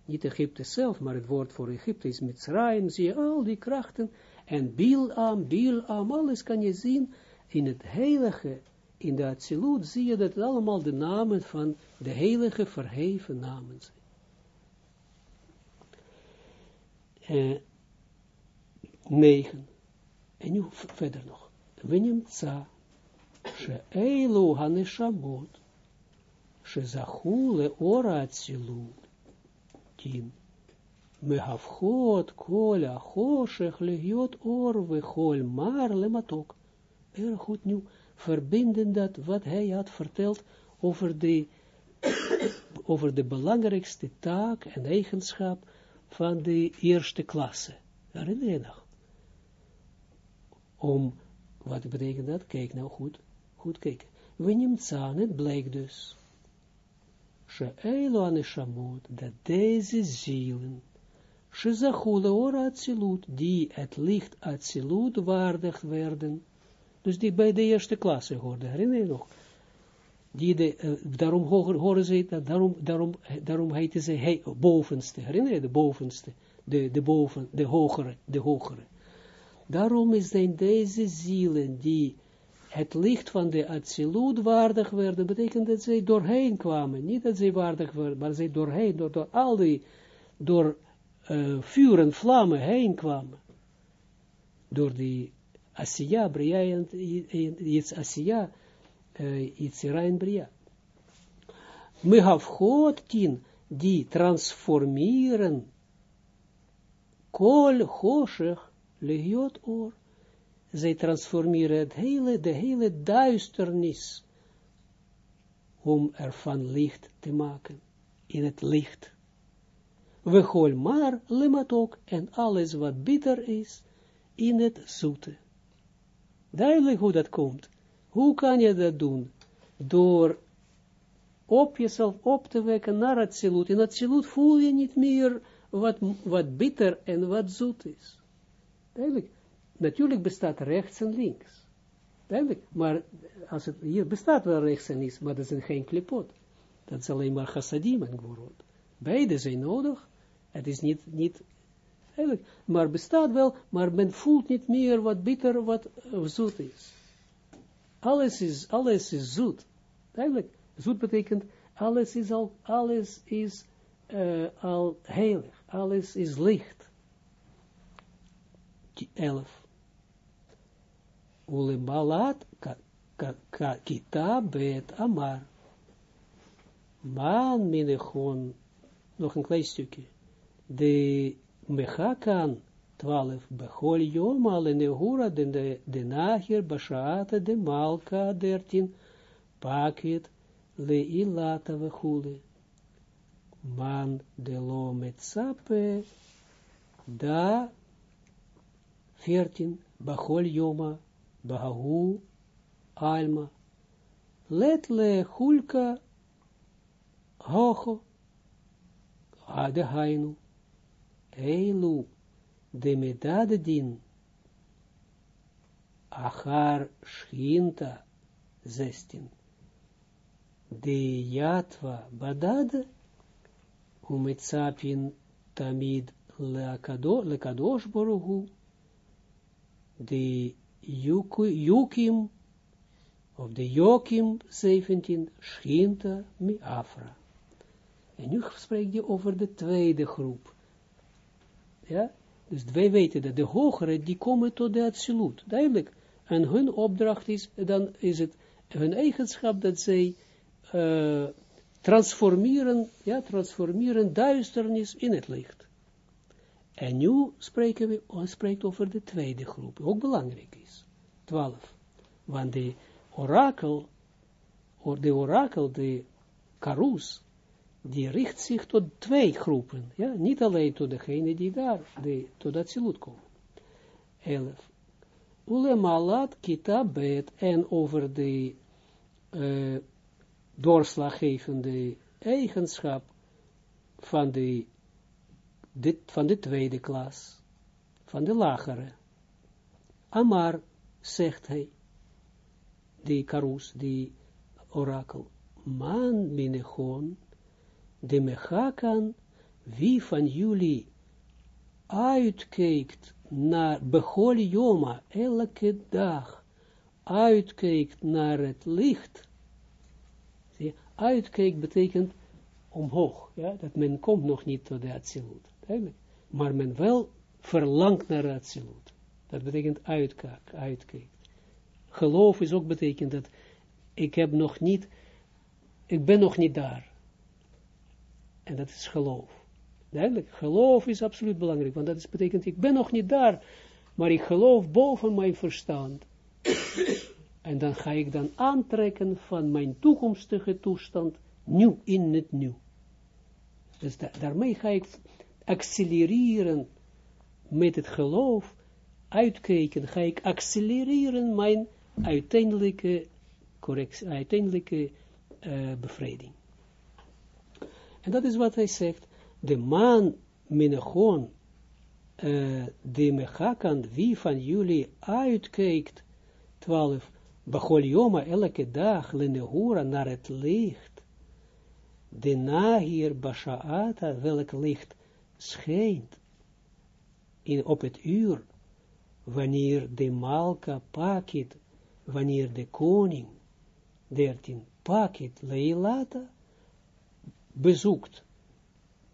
niet Egypte zelf, maar het woord voor Egypte is Mitzrayim, zie je al die krachten, en Bilam, Bilam, alles kan je zien, in het heilige, in de absolute zie je dat het allemaal de namen van de heilige verheven namen zijn. Eh, uh, 9. En nu verder nog. Venimtsa, she'eilu haneshamot, she'zachu ora atzilut, 10. Mehafgot kol achoshech legiot or vechol maar lematok. Er goed nu, verbinden dat wat hij had verteld over de, [COUGHS] over de belangrijkste taak en eigenschap van de eerste klasse. Herinner je nog? Om, wat betekent dat? Kijk nou goed, goed kijken. We nemen het blijkt dus She'elo aneshamot, dat deze zielen, Shezachule ora Atsilut, die het licht Atsilut waardig werden, dus die bij de eerste klasse hoorden, herinner je nog? Die de, uh, daarom horen ze dat, daarom, daarom, daarom heten ze he, bovenste, herinner je, de bovenste, de, de boven, de hogere, de hogere. Daarom zijn deze zielen die het licht van de absolute waardig werden, betekent dat zij doorheen kwamen. Niet dat zij waardig werden, maar zij doorheen, door, al die, door uh, vuur en vlammen heen kwamen. Door die Asiya, Bria, iets Asiya, uh, iets Irain Bria. Mehafchot tien, die transformeren kol choshech legiot or. Zij transformeren het hele, de hele duisternis om ervan licht te maken, in het licht. We hol maar lematok en alles wat bitter is, in het zoete. Duidelijk hoe dat komt. Hoe kan je dat doen? Door op jezelf op te wekken naar het zilut. In het zilut voel je niet meer wat, wat bitter en wat zoet is. Duidelijk natuurlijk bestaat rechts en links. Duidelijk, maar als het, hier bestaat wel rechts en links, maar dat is geen klipot. Dat is alleen maar chassadim en gvorot. Beide zijn nodig. Het is niet, niet eigenlijk, maar bestaat wel, maar men voelt niet meer wat bitter, wat uh, zoet is. Alles is, alles is zoet. Eigenlijk, zoet betekent, alles is al, alles is uh, al heilig. Alles is licht. 11 ulebalat kita bet amar. Man minechon, nog een klein stukje. De mechakan 12, bechol jom de hura de, de Bashaata de malka 13, pakit le ilata vechule. Man de lo metsape da 14, bechol Bahu Alma. Let le hulka hocho ade hainu. Eilu de medadedin achar schinta zestin. de Yatva Badad, Umetzapin Tamid Lekadosh Boruhu, de Yukim, of de Jokim 17, Schinta mi Afra. En nu spreek je over de tweede groep. Ja, dus wij weten dat de hogere, die komen tot de absolute, duidelijk. En hun opdracht is, dan is het hun eigenschap dat zij uh, transformeren, ja, transformeren duisternis in het licht. En nu spreken we, ons spreekt over de tweede groep, ook belangrijk is. 12. Want de orakel, of de orakel, de karus, die richt zich tot twee groepen, ja, niet alleen tot degene die daar, de, tot dat komen. 11. Ulemalat kita bet, en over de uh, doorslaggevende eigenschap van de, dit, van de tweede klas, van de lagere. Amar, zegt hij, die karus, die orakel, man minechon, de mechakan, wie van jullie uitkijkt naar Bechol elke dag, uitkijkt naar het licht, uitkijkt betekent omhoog, ja, dat men komt nog niet tot de Atsilut, maar men wel verlangt naar Atsilut, dat betekent uitkijk, uitkijkt. Geloof is ook betekent dat ik heb nog niet, ik ben nog niet daar, en dat is geloof. Duidelijk, geloof is absoluut belangrijk, want dat is, betekent, ik ben nog niet daar, maar ik geloof boven mijn verstand. [COUGHS] en dan ga ik dan aantrekken van mijn toekomstige toestand, nieuw in het nieuw. Dus daarmee ga ik accelereren met het geloof, uitkijken, ga ik accelereren mijn uiteindelijke, correctie, uiteindelijke uh, bevrijding. En dat is wat hij zegt. De man minechon, uh, de mechakan, wie van jullie uitkijkt, 12, Bachol elke dag, lenehura, naar het licht. De nahir bashaata, welk licht schijnt in, op het uur, wanneer de malka pakit, wanneer de koning, 13, pakit leilata, bezoekt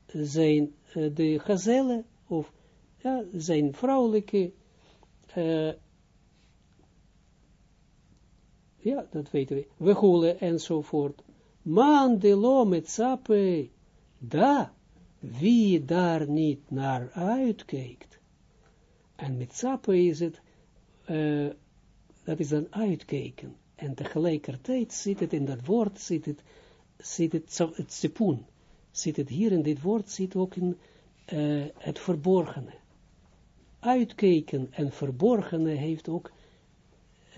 zijn uh, de gazelle of ja, zijn vrouwelijke uh, ja, dat weten we, we holen enzovoort. Man met sape, da, wie daar niet naar uitkijkt. En met sape is het, uh, dat is dan uitkijken. En tegelijkertijd zit het in dat woord, zit het zit het, het sepoen, zit het hier in dit woord, zit ook in uh, het verborgene. Uitkijken en verborgene heeft ook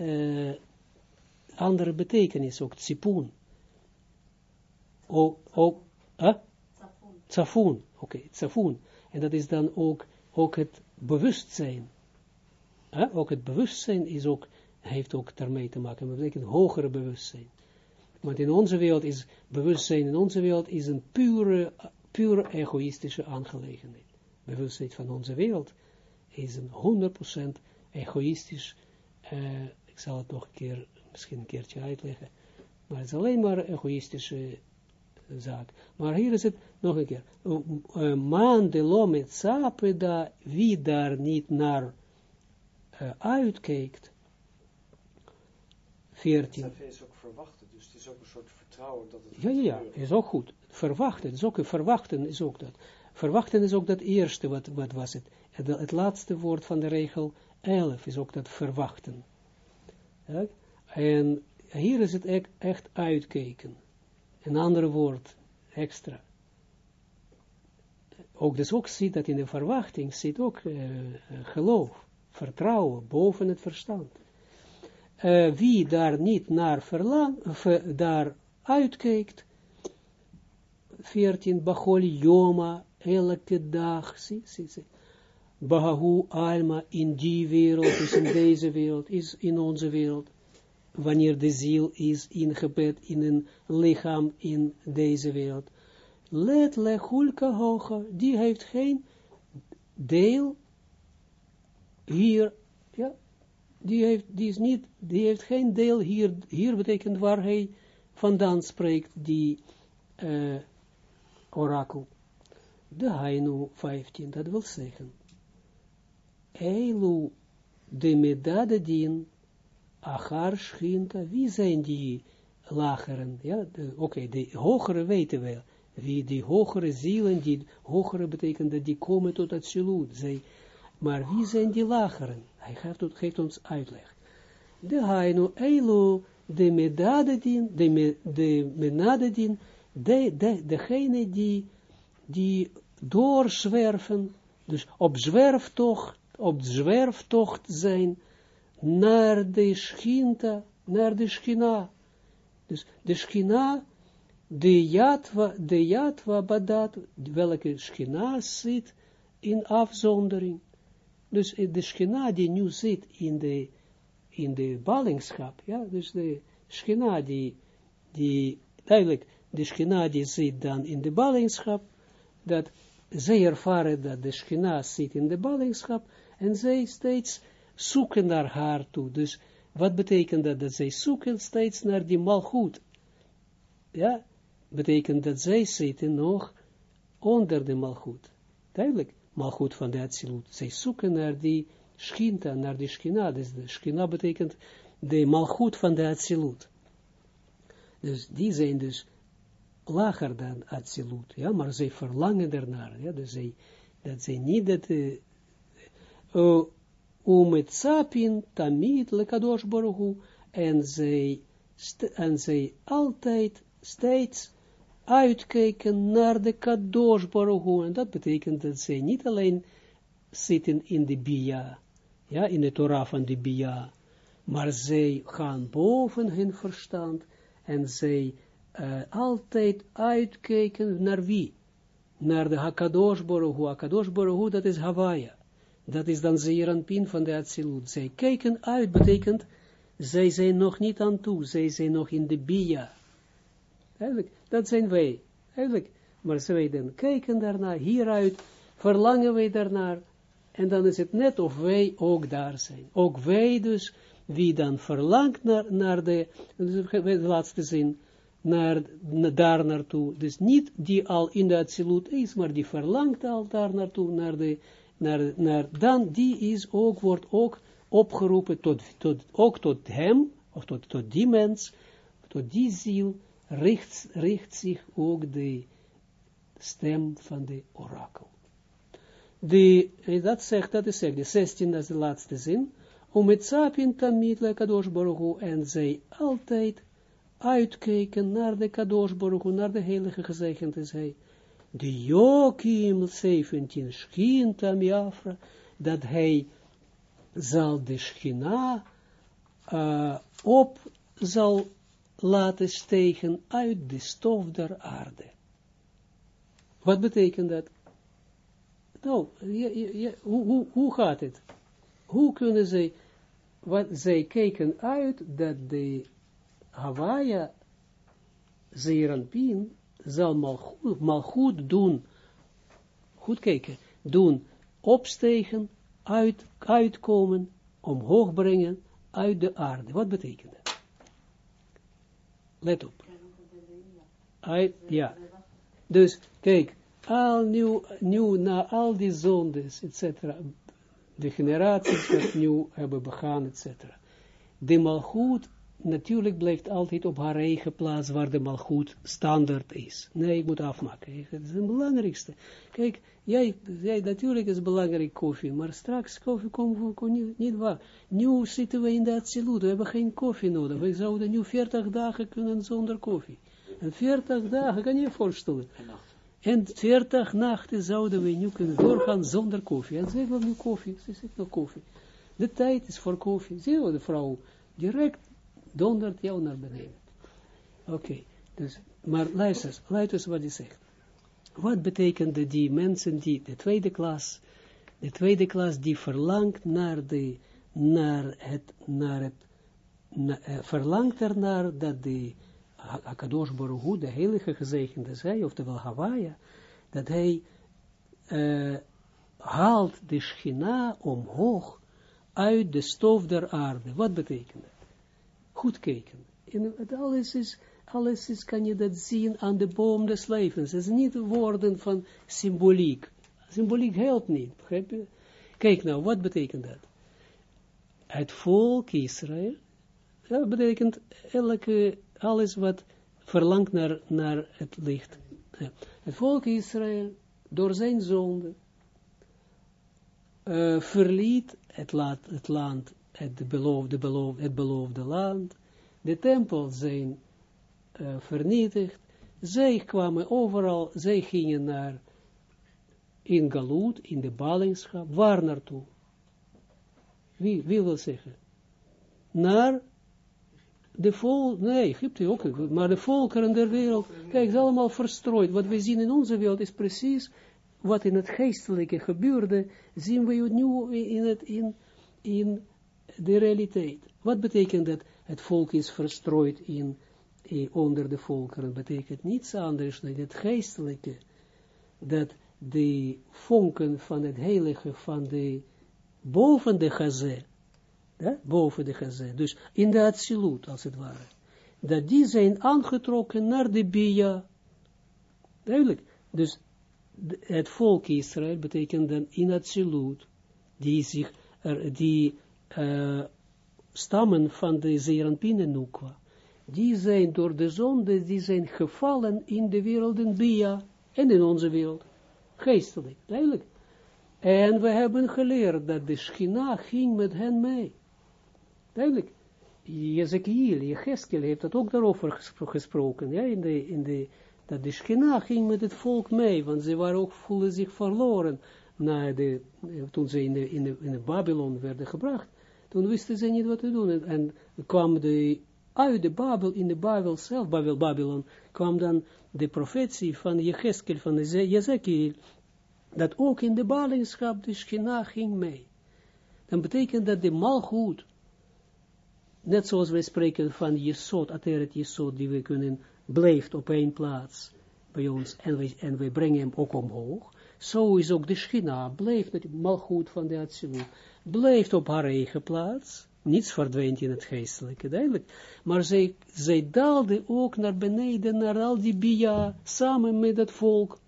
uh, andere betekenis, ook tzipoen. Ook, ook, huh? Tsafoen, oké, okay. En dat is dan ook, ook het bewustzijn. Ook het bewustzijn is ook, heeft ook daarmee te maken, dat betekent hogere bewustzijn. Want in onze wereld is bewustzijn, in onze wereld is een pure, pure egoïstische aangelegenheid. Bewustzijn van onze wereld is een 100% egoïstisch, uh, ik zal het nog een keer, misschien een keertje uitleggen, maar het is alleen maar egoïstische zaak. Maar hier is het nog een keer. Uh, man de lo met da, wie daar niet naar uh, uitkijkt, 14. Dat is ook verwachten, dus het is ook een soort vertrouwen dat het Ja, ja, ja, is ook goed. Verwachten, is ook, verwachten is ook dat. Verwachten is ook dat eerste, wat, wat was het? het? Het laatste woord van de regel 11 is ook dat verwachten. Ja? En hier is het echt, echt uitkijken. Een ander woord, extra. Ook dus ook ziet dat in de verwachting zit ook uh, geloof, vertrouwen boven het verstand uh, wie daar niet naar verlang, daar uitkijkt, 14, Bachol Yoma, elke dag, zie, zie, zie. Bahahu Alma in die wereld, is in deze wereld, is in onze wereld. Wanneer de ziel is ingebed in een lichaam in deze wereld. Let le hoge, die heeft geen deel hier, ja, die heeft, die is niet, die heeft geen deel hier, hier betekent waar hij vandaan spreekt, die uh, orakel. De Hainu 15, dat wil zeggen, Eilu de medadedin achar schinta, wie zijn die lageren, ja, oké, okay, de hogere weten we, wie die hogere zielen, die hogere betekent dat die komen tot het absoluut, zij, maar wie zijn die lageren? Hij geeft, geeft ons uitleg. De hainu eilu de medadedin, de, me, de menadedin, de, de, degene die, die doorzwerven, dus op zwerftocht, op zwerftocht zijn, naar de schinta, naar de schina. Dus de schina, de jatwa, de jatwa badat, welke schina zit in afzondering. Dus de schina die nu zit in de, in de ballingschap, ja, dus de schina die, die, duidelijk, de schina die zit dan in de ballingschap, dat zij ervaren dat de schina zit in de ballingschap, en zij steeds zoeken naar haar toe. Dus wat betekent dat? Dat zij zoeken steeds naar die malgoed. Ja, betekent dat zij zitten nog onder de malgoed. Duidelijk, malgoed van de Atsilut. Zij zoeken naar die schinta, naar die schina. Dus de schina betekent de malgoed van de Atsilut. Dus die zijn dus lager dan Atsilut, ja, maar zij verlangen ernaar, ja, dus zij, dat zij niet dat, uh, uh, umet sapin tamid lekadosh baruchu, en zij, en zij altijd, steeds uitkijken naar de kadosh en dat betekent dat zij niet alleen zitten in de bia, ja, in de Torah van de bia, maar zij gaan boven hun verstand, en zij altijd uitkijken naar wie? Naar de Hakadosh Baruch dat is Hawaii. Dat is dan Zeeranpin van de Atsilut. Zij kijken uit, betekent, zij zijn nog niet aan toe, zij zijn nog in de Bia. Eigenlijk, dat zijn wij. Eigenlijk, maar zij dan kijken daarnaar, hieruit, verlangen wij daarnaar, en dan is het net of wij ook daar zijn. Ook wij dus, wie dan verlangt naar, naar de, de laatste zin, naar, daar naartoe. Dus niet die al in de absolute is, maar die verlangt al daar naartoe, naar de, naar, naar, dan die is ook, wordt ook opgeroepen tot, tot, ook tot hem, of tot, tot die mens, tot die ziel, richt, richt zich ook de stem van de orakel. De, dat zegt, dat is zegt, de 16, dat is de laatste zin, om het sapien tamid, lekadosh baruch en zij altijd uitkijken naar de Kadosh naar de heilige gezegend is hij. De Jokim 17 schien Tamiafra, dat hij zal de schina uh, op zal laten stegen uit de stof der aarde. Wat betekent dat? Nou, hoe, hoe, hoe gaat het? Hoe kunnen zij, wat zij kijken uit dat de Hawaii, Zeeranpien, zal mal goed, mal goed doen, goed kijken, doen, opstegen, uit, uitkomen, omhoog brengen, uit de aarde. Wat betekent dat? Let op. Ja. Dus, kijk, al nieuw, nieuw na al die zondes, etc., de generaties dat nieuw hebben begaan, etc., de malgoed natuurlijk blijft altijd op haar eigen plaats waar de malgoed standaard is. Nee, ik moet afmaken. Dat is het belangrijkste. Kijk, jij, jij natuurlijk is belangrijk koffie, maar straks koffie komt niet, niet waar. Nu zitten we in de absolute, we hebben geen koffie nodig. We zouden nu 40 dagen kunnen zonder koffie. En 40 dagen, kan je je voorstellen. En 40 nachten zouden we nu kunnen doorgaan zonder koffie. En ze wil nu koffie, ze zegt nog koffie. De tijd is voor koffie. Zie je de vrouw direct dondert jou naar beneden. Oké, dus, maar luister, luister wat hij zegt. Wat betekent die mensen die, de tweede klas, de tweede klas die verlangt naar de, naar het, naar het, na- eh, verlangt ernaar dat de Hakadosh Baruch de heilige gezegende zij, oftewel Hawaia, dat hij eh, haalt de schina omhoog uit de stof der aarde. Wat betekent dat? Goed kijken. En alles is, alles kan je dat zien aan de boom des levens. Het is niet woorden van symboliek. Symboliek helpt niet, begrijp je? Kijk nou, wat betekent dat? Het volk Israël, dat betekent elke, alles wat verlangt naar, naar het licht. Het volk Israël, door zijn zonde, eh, verliet het, laat, het land, het beloofde, beloofde, het beloofde land, de tempels zijn eh, vernietigd, zij kwamen overal, zij gingen naar, in Galut, in de ballingschap, waar naartoe? Wie, wie wil zeggen? Naar de volk, nee, Egypte ook, maar de volkeren der wereld, kijk, is allemaal verstrooid. Wat we zien in onze wereld is precies wat in het geestelijke gebeurde, zien we nu in, het, in, in de realiteit. Wat betekent dat? Het volk is verstrooid in, in, onder de volkeren? betekent niets anders dan het geestelijke, dat de vonken van het heilige, van de, boven de gazé, boven de gazé, dus in de absolute, als het ware, dat die zijn aangetrokken naar de bia, duidelijk, dus het volk Israël betekent dan in absolute, die zich, die stammen van de Zeranpin die zijn door de zonde, die zijn gevallen in de wereld in Bia, en in onze wereld, geestelijk, duidelijk. En we hebben geleerd dat de Schina ging met hen mee. Duidelijk. Jezekiel, Jecheskel heeft dat ook daarover gespro- gesproken, ja, in de, in de, dat de Schina ging met het volk mee, want ze waren ook, voelden zich verloren, na de, toen ze in de, in de, in de Babylon werden gebracht, toen wisten ze niet wat te doen, en, kwam de, uit de Babel, in de Babel zelf, Babel, Babylon, kwam dan de profetie van Jecheskel, van Jezekiel, dat ook in de ballingschap de Schina ging mee. Dan betekent dat de malgoed, net zoals wij spreken van Jesod, Ateret Jesod, die we kunnen, blijft op één plaats bij ons, en wij, en wij brengen hem ook omhoog, zo is ook de Schina, blijft met malgoed van de Atsilut, blijft op haar eigen plaats, niets verdwijnt in het geestelijke, duidelijk, maar zij, zij daalde ook naar beneden, naar al die bia, samen met het volk,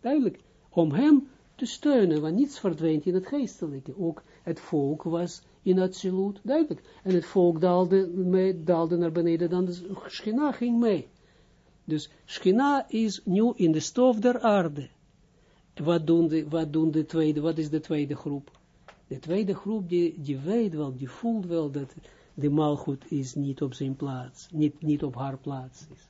duidelijk, om hem te steunen, want niets verdwijnt in het geestelijke. Ook het volk was in absoluut duidelijk. En het volk daalde, mee, daalde naar beneden, dan de Schina ging mee. Dus Schina is nu in de stof der aarde. Wat doen de, tweede, wat is de tweede groep? De tweede groep, die, die weet wel, die voelt wel dat de maalgoed is niet op zijn plaats, niet, niet op haar plaats is.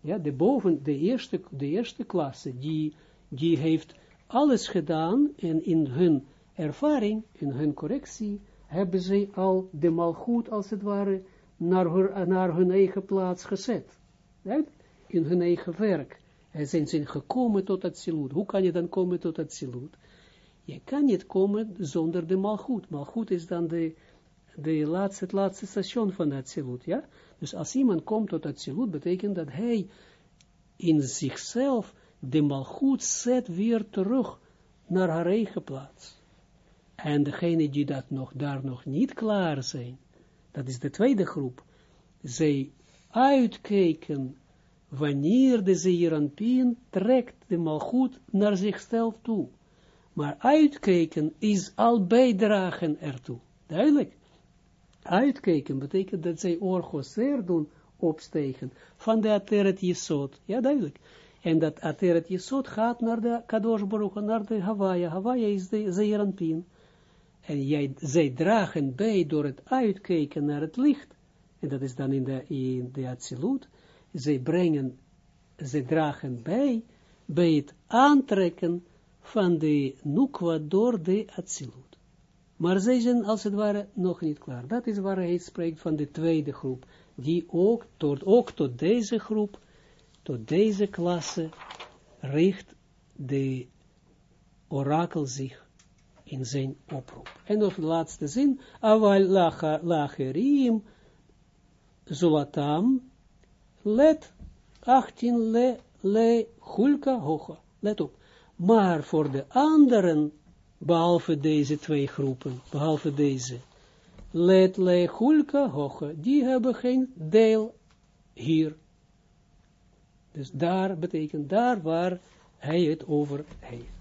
Ja, de boven, de eerste, de eerste klasse, die, die heeft alles gedaan en in hun ervaring, in hun correctie, hebben zij al de malgoed, als het ware, naar naar hun eigen plaats gezet. In hun eigen werk. Zijn ze gekomen tot siloed. Hoe kan je dan komen tot siloed? Je kan niet komen zonder de malgoed. Malgoed is dan de, de laatste, het laatste station van siloed. Ja? Dus als iemand komt tot het siloed, betekent dat hij in zichzelf de malgoed zet weer terug naar haar eigen plaats. En degene die dat nog, daar nog niet klaar zijn, dat is de tweede groep, zij uitkijken wanneer de Zeeranpien trekt de malgoed naar zichzelf toe. Maar uitkijken is al bijdragen ertoe. Duidelijk. Uitkijken betekent dat zij orgoseer doen opstegen van de Ateret Jesod. Ja, duidelijk. En dat Ateret Jesod gaat naar de Kadosh naar de Hawaii. Hawaii is de Zeeranpien. En jij, zij dragen bij door het uitkijken naar het licht. En dat is dan in de, in de Atsilut. Zij brengen, zij dragen bij, bij het aantrekken van de Nukwa door de Atsilut. Maar zij zijn als het ware nog niet klaar. Dat is waar hij spreekt van de tweede groep. Die ook tot, ook tot deze groep, tot deze klasse, richt de orakel zich in zijn oproep. En of de laatste zin, aval lacherim, zoatam, let 18 le, le hulka hoga. Let op. Maar voor de anderen, behalve deze twee groepen, behalve deze, let le hulka hoga, die hebben geen deel hier. Dus daar betekent daar waar hij het over heeft.